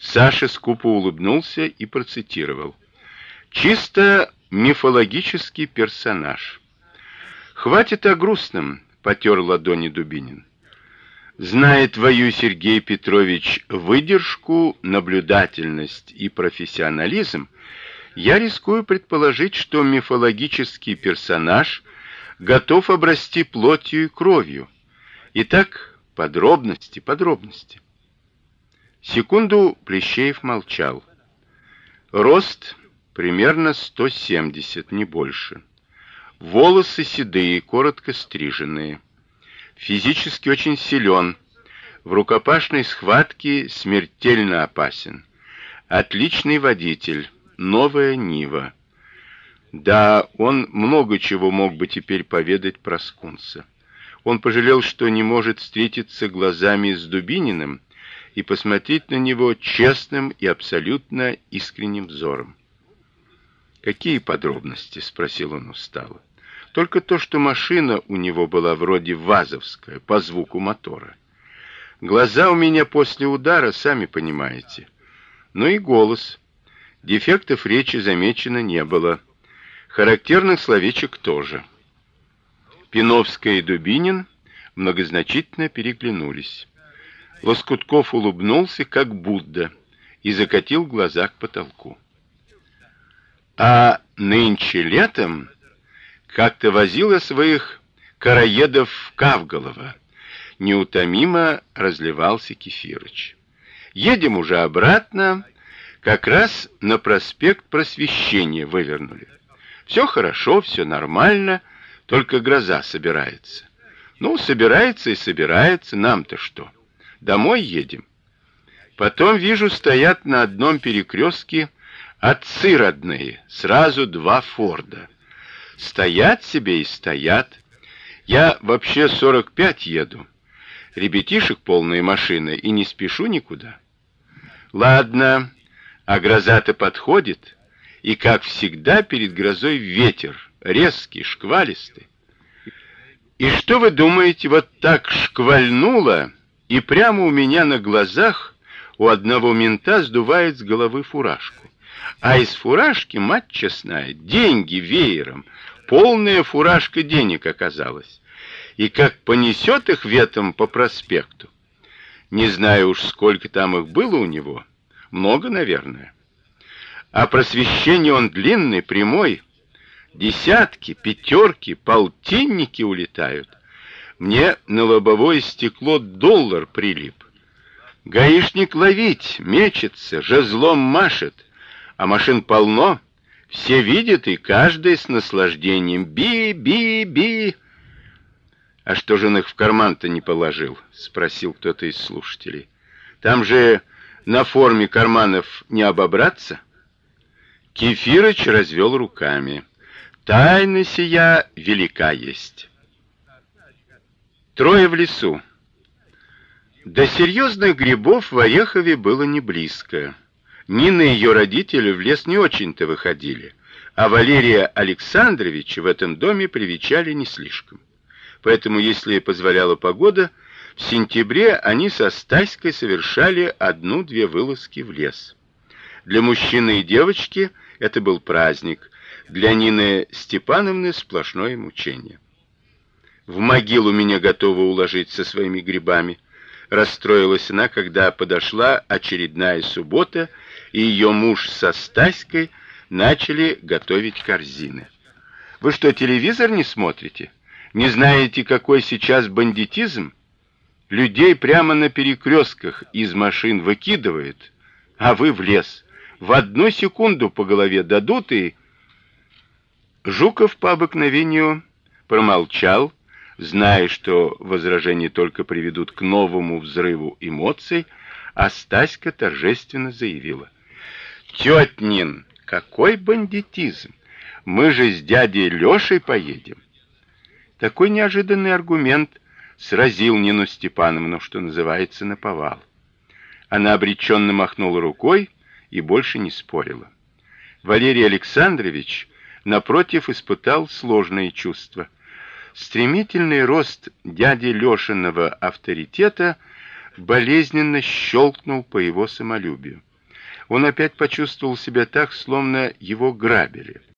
Саша скупо улыбнулся и процитировал: "Чисто мифологический персонаж. Хватит о грустном", потёр ладони Дубинин. Зная твою, Сергей Петрович, выдержку, наблюдательность и профессионализм, я рискую предположить, что мифологический персонаж готов обрасти плотью и кровью. Итак, подробности, подробности. Секунду Плещеев молчал. Рост примерно 170, не больше. Волосы седые, коротко стриженные физически очень силен, в рукопашной схватке смертельно опасен. Отличный водитель, новая Нива. Да, он много чего мог бы теперь поведать про Скунса. Он пожалел, что не может встретиться глазами с Дубининым и посмотреть на него честным и абсолютно искренним взором. Какие подробности, спросил он устало. Только то, что машина у него была вроде вазовская, по звуку мотора. Глаза у меня после удара, сами понимаете. Ну и голос. Дефектов речи замечено не было. Характерных словечек тоже. Пиновская и Дубинин многозначительно переглянулись. Лоскутков улыбнулся, как Будда, и закатил глаза к потолку. А нынче летом как-то возила своих караедов в Кавголово. Неутомимо разливался Кефирыч. Едем уже обратно, как раз на проспект Просвещения вывернули. Все хорошо, все нормально, только гроза собирается. Ну, собирается и собирается, нам-то что? Домой едем. Потом вижу, стоят на одном перекрестке отцы родные, сразу два Форда. Стоят себе и стоят. Я вообще 45 еду. Ребятишек полные машины и не спешу никуда. Ладно, а гроза-то подходит, и как всегда перед грозой ветер, резкий, шквалистый. И что вы думаете, вот так шквальнуло, и прямо у меня на глазах у одного мента сдувает с головы фуражку. А из фуражки, мать честная, деньги веером, полная фуражка денег оказалась. И как понесет их ветром по проспекту. Не знаю уж, сколько там их было у него. Много, наверное. А просвещение он длинный, прямой. Десятки, пятерки, полтинники улетают. Мне на лобовое стекло доллар прилип. Гаишник ловить, мечется, жезлом машет, а машин полно. Все видят, и каждый с наслаждением би-би-би. А что же он их в карман-то не положил, спросил кто-то из слушателей. Там же на форме карманов не обобраться. Кефирыч развел руками. Тайна сия велика есть. Трое в лесу. До серьезных грибов в Орехове было не близко. Нина и ее родители в лес не очень-то выходили, а Валерия Александровича в этом доме привечали не слишком. Поэтому, если позволяла погода, в сентябре они со Стаськой совершали одну-две вылазки в лес. Для мужчины и девочки это был праздник, для Нины Степановны сплошное мучение. В могилу меня готова уложить со своими грибами, расстроилась она, когда подошла очередная суббота, и ее муж со Стаськой начали готовить корзины. Вы что, телевизор не смотрите? Не знаете, какой сейчас бандитизм? Людей прямо на перекрестках из машин выкидывают, а вы в лес. В одну секунду по голове дадут и Жуков по обыкновению промолчал, зная, что возражения только приведут к новому взрыву эмоций, а Стаська торжественно заявила: Тетнин, какой бандитизм! Мы же с дядей Лёшей поедем. Такой неожиданный аргумент сразил Нину Степановну, что называется, наповал. Она обреченно махнула рукой и больше не спорила. Валерий Александрович напротив испытал сложные чувства. Стремительный рост дяди Лёшиного авторитета болезненно щелкнул по его самолюбию. Он опять почувствовал себя так, словно его грабили.